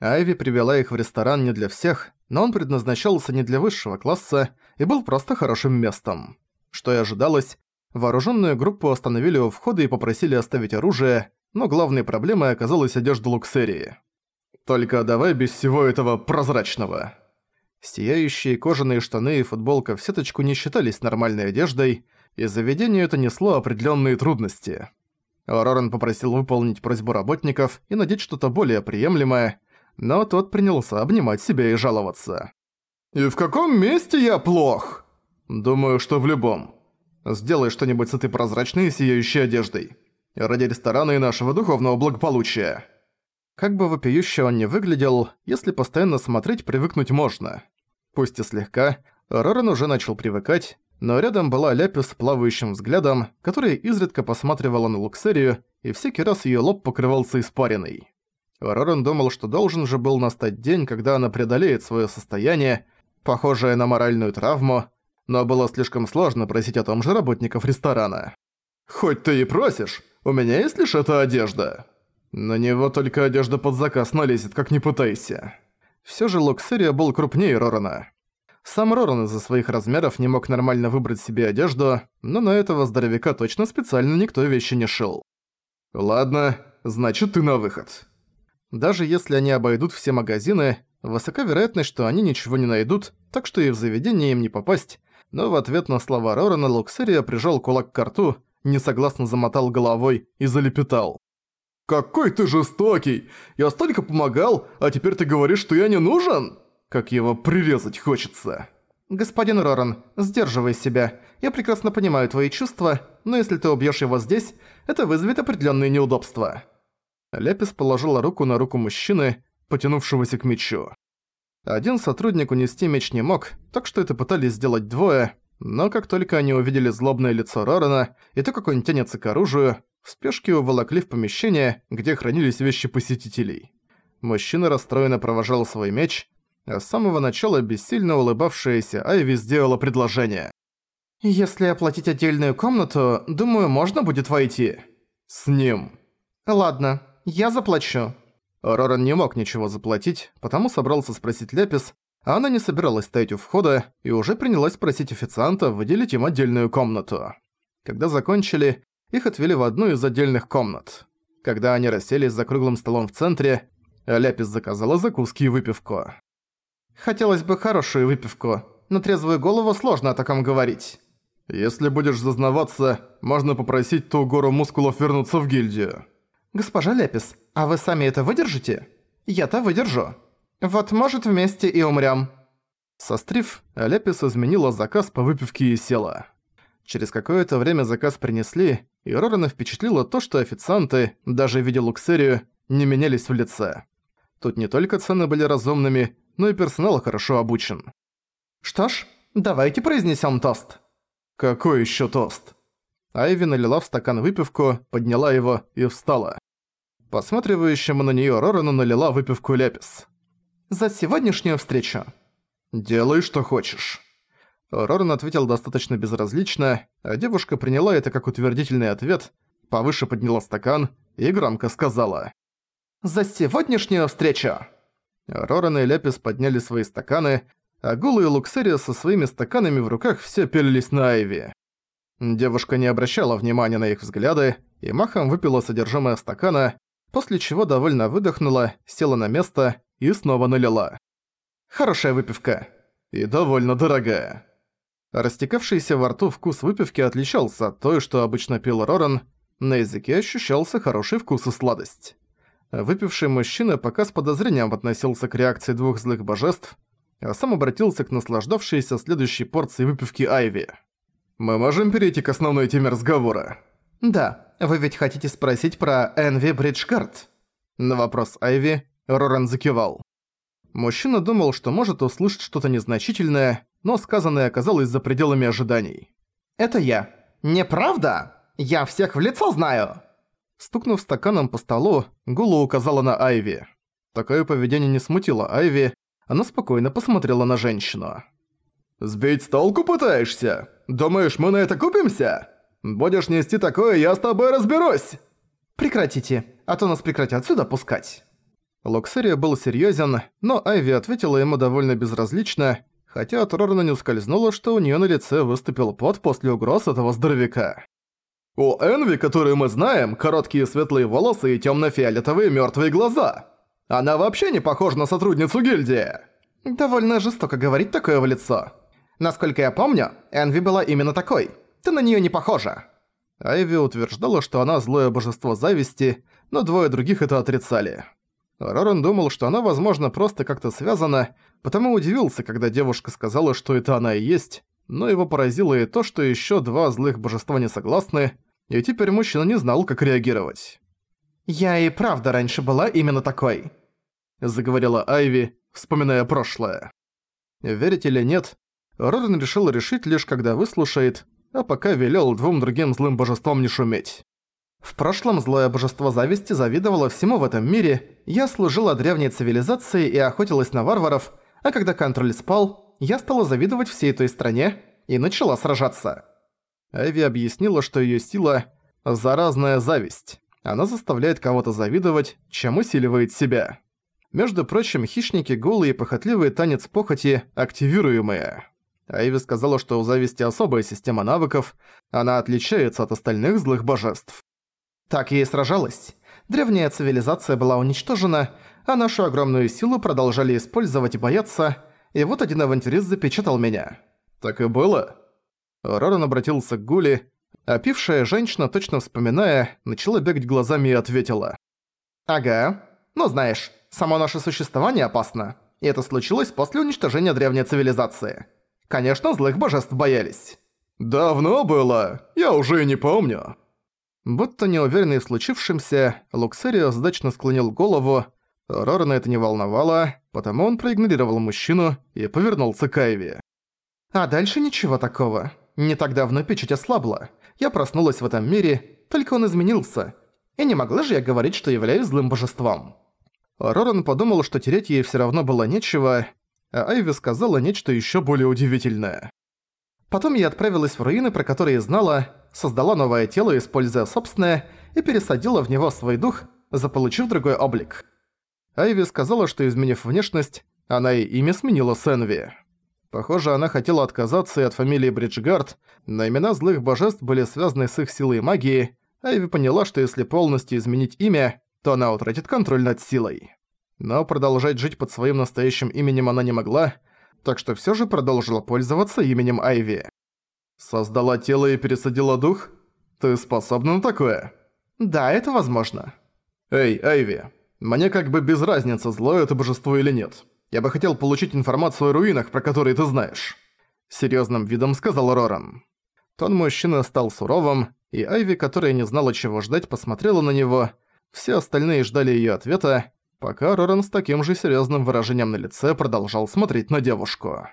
Айви привела их в ресторан не для всех, но он предназначался не для высшего класса и был просто хорошим местом. Что и ожидалось, вооруженную группу остановили у входа и попросили оставить оружие, но главной проблемой оказалась одежда Луксерии. «Только давай без всего этого прозрачного». Сияющие кожаные штаны и футболка в сеточку не считались нормальной одеждой, и заведению это несло определенные трудности. Роран попросил выполнить просьбу работников и надеть что-то более приемлемое, но тот принялся обнимать себя и жаловаться. «И в каком месте я плох?» «Думаю, что в любом. Сделай что-нибудь с этой прозрачной и сияющей одеждой. Ради ресторана и нашего духовного благополучия». Как бы вопиюще он не выглядел, если постоянно смотреть, привыкнуть можно. Пусть и слегка, Роран уже начал привыкать, но рядом была Ляпис с плавающим взглядом, которая изредка посматривала на Луксерию, и всякий раз её лоб покрывался испариной. Роран думал, что должен же был настать день, когда она преодолеет своё состояние, похожее на моральную травму, но было слишком сложно просить о том же работников ресторана. «Хоть ты и просишь, у меня есть лишь эта одежда». На него только одежда под заказ налезет, как не пытайся. Всё же Луксерия был крупнее Рорана. Сам Роран из-за своих размеров не мог нормально выбрать себе одежду, но на этого здоровяка точно специально никто вещи не шил. «Ладно, значит ты на выход». Даже если они обойдут все магазины, высока вероятность, что они ничего не найдут, так что и в заведение им не попасть, но в ответ на слова Рорана Луксерия прижал кулак к рту, несогласно замотал головой и залепетал. «Какой ты жестокий! Я столько помогал, а теперь ты говоришь, что я не нужен? Как его прирезать хочется!» «Господин Роран, сдерживай себя. Я прекрасно понимаю твои чувства, но если ты убьёшь его здесь, это вызовет определённые неудобства». Ляпис положила руку на руку мужчины, потянувшегося к мечу. Один сотрудник унести меч не мог, так что это пытались сделать двое, но как только они увидели злобное лицо Рорана и то, как он тянется к оружию, в спешке уволокли в помещение, где хранились вещи посетителей. Мужчина расстроенно провожал свой меч, а с самого начала бессильно улыбавшаяся Айви сделала предложение. «Если оплатить отдельную комнату, думаю, можно будет войти». «С ним». «Ладно, я заплачу». Роран не мог ничего заплатить, потому собрался спросить Ляпис, а она не собиралась стоять у входа и уже принялась просить официанта выделить им отдельную комнату. Когда закончили, их отвели в одну из отдельных комнат. Когда они расселись за круглым столом в центре, Ляпис заказала закуски и выпивку. «Хотелось бы хорошую выпивку. На трезвую голову сложно о таком говорить». «Если будешь зазнаваться, можно попросить ту гору мускулов вернуться в гильдию». «Госпожа Ляпис, а вы сами это выдержите?» «Я-то выдержу. Вот может вместе и умрём». Сострив, Ляпис изменила заказ по выпивке и села. Через какое-то время заказ принесли, и Рорана впечатлило то, что официанты, даже видя Луксерию, не менялись в лице. Тут не только цены были разумными, но и персонал хорошо обучен. «Что ж, давайте произнесем тост». «Какой еще тост?» Айви налила в стакан выпивку, подняла его и встала. Посматривающему на нее Рорану налила выпивку Ляпис. «За сегодняшнюю встречу». «Делай, что хочешь». Роран ответил достаточно безразлично, а девушка приняла это как утвердительный ответ, повыше подняла стакан и громко сказала «За сегодняшнюю встречу!» Роран и Лепис подняли свои стаканы, а Гулу и Луксерия со своими стаканами в руках все пилились на Айви. Девушка не обращала внимания на их взгляды и махом выпила содержимое стакана, после чего довольно выдохнула, села на место и снова налила. «Хорошая выпивка. И довольно дорогая». Растекавшийся во рту вкус выпивки отличался от той, что обычно пил Роран, на языке ощущался хороший вкус и сладость. Выпивший мужчина пока с подозрением относился к реакции двух злых божеств, а сам обратился к наслаждавшейся следующей порции выпивки Айви. «Мы можем перейти к основной теме разговора?» «Да, вы ведь хотите спросить про Энви Бриджгард?» На вопрос Айви Роран закивал. Мужчина думал, что может услышать что-то незначительное, но сказанное оказалось за пределами ожиданий. «Это я. Неправда? Я всех в лицо знаю!» Стукнув стаканом по столу, Гулу указала на Айви. Такое поведение не смутило Айви, она спокойно посмотрела на женщину. «Сбить с толку пытаешься? Думаешь, мы на это купимся? Будешь нести такое, я с тобой разберусь!» «Прекратите, а то нас прекратят сюда пускать». Локсерия был серьёзен, но Айви ответила ему довольно безразлично, хотя от Рорана не ускользнуло, что у неё на лице выступил пот после угроз этого здоровяка. «У Энви, которую мы знаем, короткие светлые волосы и тёмно-фиолетовые мёртвые глаза. Она вообще не похожа на сотрудницу гильдии!» «Довольно жестоко говорить такое в лицо. Насколько я помню, Энви была именно такой. Ты на неё не похожа». Айви утверждала, что она злое божество зависти, но двое других это отрицали. Роран думал, что она, возможно, просто как-то связана, потому удивился, когда девушка сказала, что это она и есть, но его поразило и то, что ещё два злых божества не согласны, и теперь мужчина не знал, как реагировать. «Я и правда раньше была именно такой», — заговорила Айви, вспоминая прошлое. Верить или нет, Роран решил решить лишь когда выслушает, а пока велел двум другим злым божествам не шуметь. В прошлом злое божество зависти завидовало всему в этом мире, я служила древней цивилизации и охотилась на варваров, а когда контроль спал, я стала завидовать всей той стране и начала сражаться. Эви объяснила, что её сила – заразная зависть. Она заставляет кого-то завидовать, чем усиливает себя. Между прочим, хищники голые и похотливый танец похоти активируемые. Айви сказала, что у зависти особая система навыков, она отличается от остальных злых божеств. Так я и сражалась. Древняя цивилизация была уничтожена, а нашу огромную силу продолжали использовать и бояться, и вот один авантюрист запечатал меня. Так и было. Роран обратился к Гули, а пившая женщина, точно вспоминая, начала бегать глазами и ответила. «Ага. Ну знаешь, само наше существование опасно. И это случилось после уничтожения древней цивилизации. Конечно, злых божеств боялись». «Давно было. Я уже и не помню». Будто неуверенный в случившемся, Луксерио сдачно склонил голову. Рорана это не волновало, потому он проигнорировал мужчину и повернулся к Айви. «А дальше ничего такого. Не так давно печать ослабла. Я проснулась в этом мире, только он изменился. И не могла же я говорить, что являюсь злым божеством». Роран подумал, что тереть ей всё равно было нечего, а Айви сказала нечто ещё более удивительное. Потом я отправилась в руины, про которые знала, создала новое тело, используя собственное, и пересадила в него свой дух, заполучив другой облик. Айви сказала, что изменив внешность, она и имя сменила с. Похоже, она хотела отказаться и от фамилии Бриджгард, но имена злых божеств были связаны с их силой магии, Айви поняла, что если полностью изменить имя, то она утратит контроль над силой. Но продолжать жить под своим настоящим именем она не могла, так что всё же продолжила пользоваться именем Айви. Создала тело и пересадила дух? Ты способна на такое? Да, это возможно. Эй, Айви, мне как бы без разницы, злое это божество или нет. Я бы хотел получить информацию о руинах, про которые ты знаешь. Серьезным видом сказал Роран. Тон мужчины стал суровым, и Айви, которая не знала, чего ждать, посмотрела на него. Все остальные ждали ее ответа, пока Роран с таким же серьезным выражением на лице продолжал смотреть на девушку.